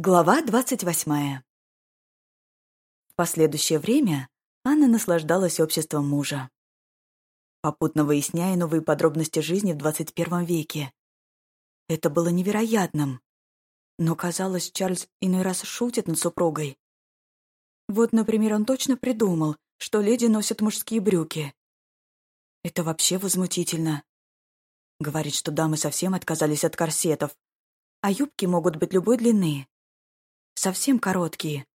Глава двадцать восьмая. В последующее время Анна наслаждалась обществом мужа, попутно выясняя новые подробности жизни в двадцать первом веке. Это было невероятным. Но, казалось, Чарльз иной раз шутит над супругой. Вот, например, он точно придумал, что леди носят мужские брюки. Это вообще возмутительно. Говорит, что дамы совсем отказались от корсетов, а юбки могут быть любой длины совсем короткие,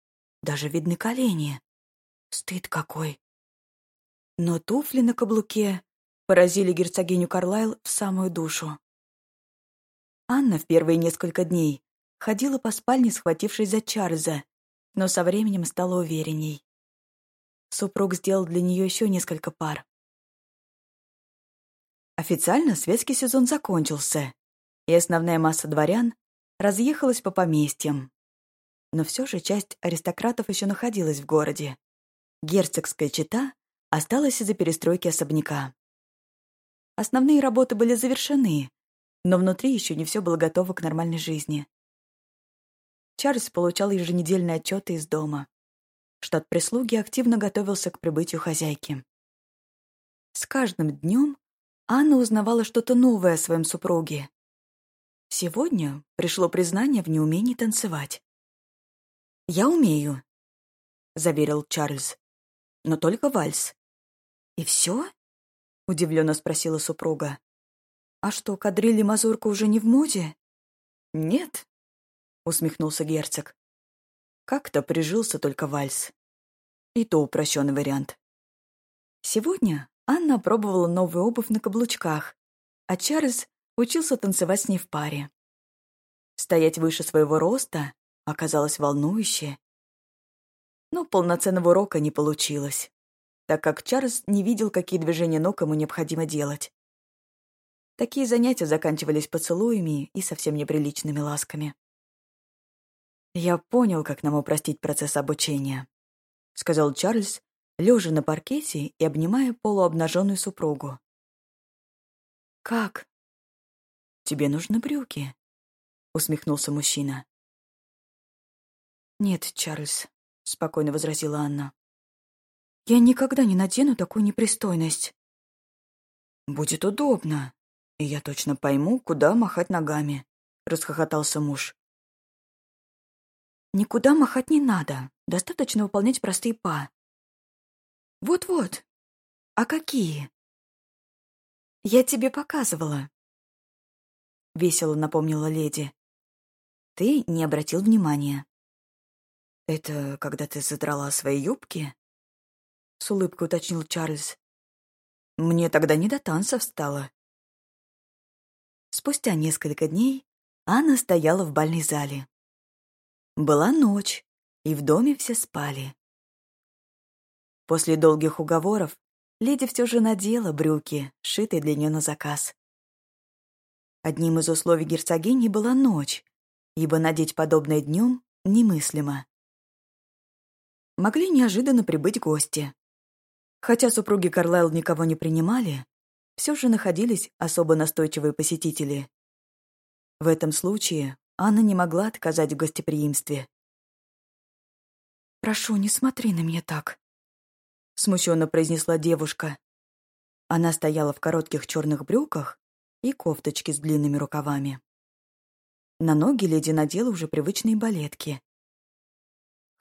даже видны колени. Стыд какой. Но туфли на каблуке поразили герцогиню Карлайл в самую душу. Анна в первые несколько дней ходила по спальне, схватившись за Чарльза, но со временем стала уверенней. Супруг сделал для нее еще несколько пар. Официально светский сезон закончился, и основная масса дворян разъехалась по поместьям но все же часть аристократов еще находилась в городе. Герцогская чета осталась из-за перестройки особняка. Основные работы были завершены, но внутри еще не все было готово к нормальной жизни. Чарльз получал еженедельные отчеты из дома. Штат прислуги активно готовился к прибытию хозяйки. С каждым днем Анна узнавала что-то новое о своем супруге. Сегодня пришло признание в неумении танцевать. «Я умею», — заверил Чарльз. «Но только вальс». «И все?» — удивленно спросила супруга. «А что, кадриль и мазурка уже не в моде?» «Нет», — усмехнулся герцог. «Как-то прижился только вальс. И то упрощенный вариант». Сегодня Анна пробовала новую обувь на каблучках, а Чарльз учился танцевать с ней в паре. Стоять выше своего роста оказалось волнующе. Но полноценного урока не получилось, так как Чарльз не видел, какие движения ног ему необходимо делать. Такие занятия заканчивались поцелуями и совсем неприличными ласками. «Я понял, как нам упростить процесс обучения», — сказал Чарльз, лежа на паркете и обнимая полуобнаженную супругу. «Как?» «Тебе нужны брюки», — усмехнулся мужчина. «Нет, Чарльз», — спокойно возразила Анна. «Я никогда не надену такую непристойность». «Будет удобно, и я точно пойму, куда махать ногами», — расхохотался муж. «Никуда махать не надо, достаточно выполнять простые па». «Вот-вот. А какие?» «Я тебе показывала», — весело напомнила леди. «Ты не обратил внимания». «Это когда ты задрала свои юбки?» — с улыбкой уточнил Чарльз. «Мне тогда не до танцев стало». Спустя несколько дней Анна стояла в бальной зале. Была ночь, и в доме все спали. После долгих уговоров леди все же надела брюки, сшитые для нее на заказ. Одним из условий герцогини была ночь, ибо надеть подобное днем немыслимо могли неожиданно прибыть гости. Хотя супруги Карлайл никого не принимали, все же находились особо настойчивые посетители. В этом случае Анна не могла отказать в гостеприимстве. «Прошу, не смотри на меня так», — смущенно произнесла девушка. Она стояла в коротких черных брюках и кофточке с длинными рукавами. На ноги леди надела уже привычные балетки.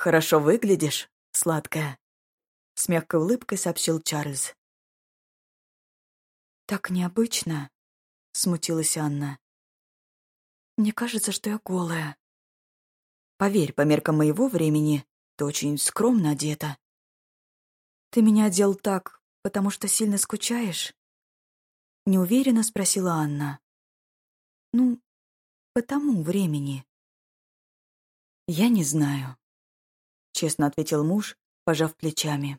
«Хорошо выглядишь, сладкая», — с мягкой улыбкой сообщил Чарльз. «Так необычно», — смутилась Анна. «Мне кажется, что я голая». «Поверь, по меркам моего времени, ты очень скромно одета». «Ты меня одел так, потому что сильно скучаешь?» Неуверенно спросила Анна. «Ну, по тому времени». «Я не знаю», — честно ответил муж, пожав плечами.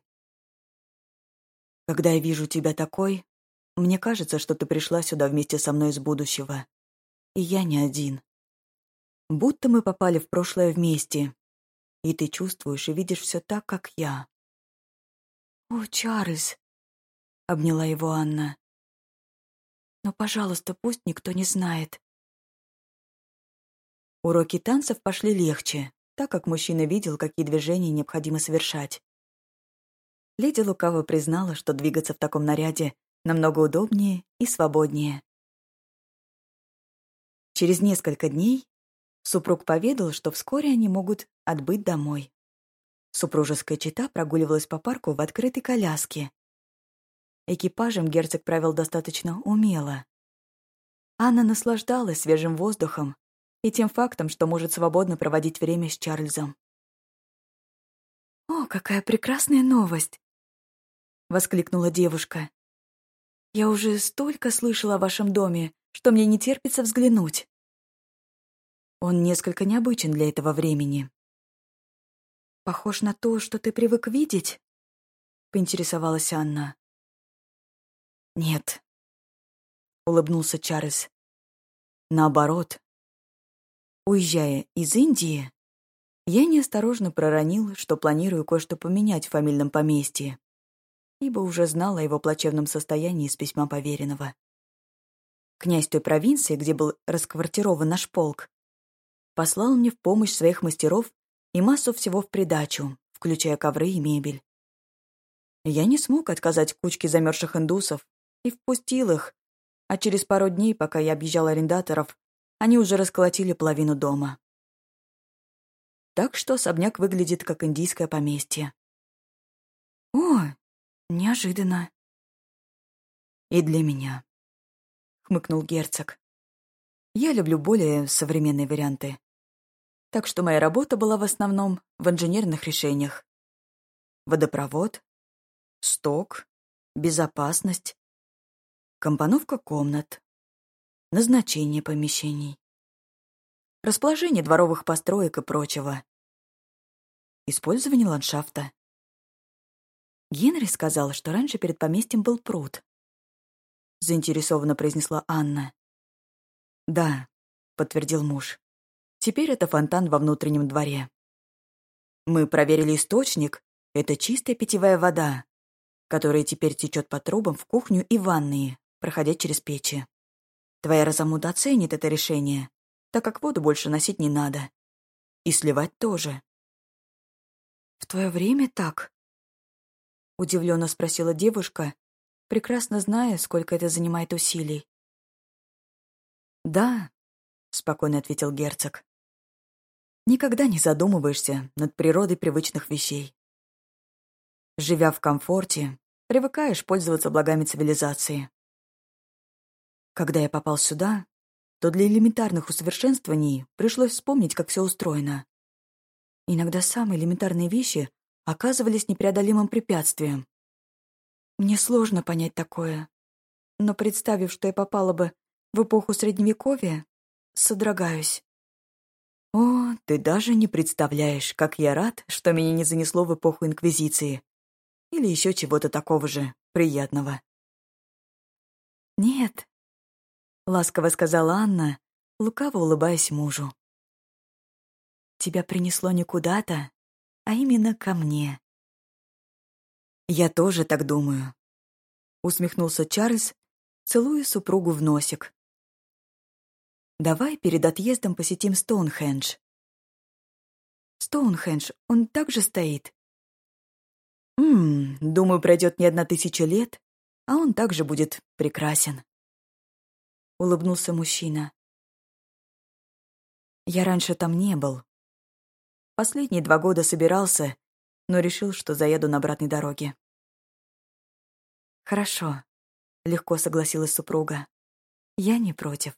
«Когда я вижу тебя такой, мне кажется, что ты пришла сюда вместе со мной из будущего. И я не один. Будто мы попали в прошлое вместе, и ты чувствуешь и видишь все так, как я». «О, Чарльз!» — обняла его Анна. «Но, пожалуйста, пусть никто не знает. Уроки танцев пошли легче, так как мужчина видел, какие движения необходимо совершать. Леди лукаво признала, что двигаться в таком наряде намного удобнее и свободнее. Через несколько дней супруг поведал, что вскоре они могут отбыть домой. Супружеская чета прогуливалась по парку в открытой коляске. Экипажем герцог правил достаточно умело. Анна наслаждалась свежим воздухом и тем фактом, что может свободно проводить время с Чарльзом. «О, какая прекрасная новость!» — воскликнула девушка. «Я уже столько слышала о вашем доме, что мне не терпится взглянуть». Он несколько необычен для этого времени, «Похож на то, что ты привык видеть?» — поинтересовалась Анна. «Нет», — улыбнулся Чарльз. «Наоборот. Уезжая из Индии, я неосторожно проронил, что планирую кое-что поменять в фамильном поместье, ибо уже знал о его плачевном состоянии из письма поверенного. Князь той провинции, где был расквартирован наш полк, послал мне в помощь своих мастеров и массу всего в придачу, включая ковры и мебель. Я не смог отказать кучке замерзших индусов и впустил их, а через пару дней, пока я объезжал арендаторов, они уже расколотили половину дома. Так что особняк выглядит как индийское поместье. «О, неожиданно». «И для меня», — хмыкнул герцог. «Я люблю более современные варианты так что моя работа была в основном в инженерных решениях. Водопровод, сток, безопасность, компоновка комнат, назначение помещений, расположение дворовых построек и прочего, использование ландшафта. Генри сказал, что раньше перед поместьем был пруд. Заинтересованно произнесла Анна. «Да», — подтвердил муж. Теперь это фонтан во внутреннем дворе. Мы проверили источник. Это чистая питьевая вода, которая теперь течет по трубам в кухню и ванные, проходя через печи. Твоя Розамуда оценит это решение, так как воду больше носить не надо. И сливать тоже. «В твое время так?» Удивленно спросила девушка, прекрасно зная, сколько это занимает усилий. «Да», — спокойно ответил герцог. Никогда не задумываешься над природой привычных вещей. Живя в комфорте, привыкаешь пользоваться благами цивилизации. Когда я попал сюда, то для элементарных усовершенствований пришлось вспомнить, как все устроено. Иногда самые элементарные вещи оказывались непреодолимым препятствием. Мне сложно понять такое, но представив, что я попала бы в эпоху Средневековья, содрогаюсь. «О, ты даже не представляешь, как я рад, что меня не занесло в эпоху Инквизиции. Или еще чего-то такого же приятного». «Нет», — ласково сказала Анна, лукаво улыбаясь мужу. «Тебя принесло не куда-то, а именно ко мне». «Я тоже так думаю», — усмехнулся Чарльз, целуя супругу в носик. Давай перед отъездом посетим Стоунхендж. Стоунхендж, он также стоит? Ммм, думаю, пройдет не одна тысяча лет, а он также будет прекрасен. Улыбнулся мужчина. Я раньше там не был. Последние два года собирался, но решил, что заеду на обратной дороге. Хорошо, легко согласилась супруга. Я не против.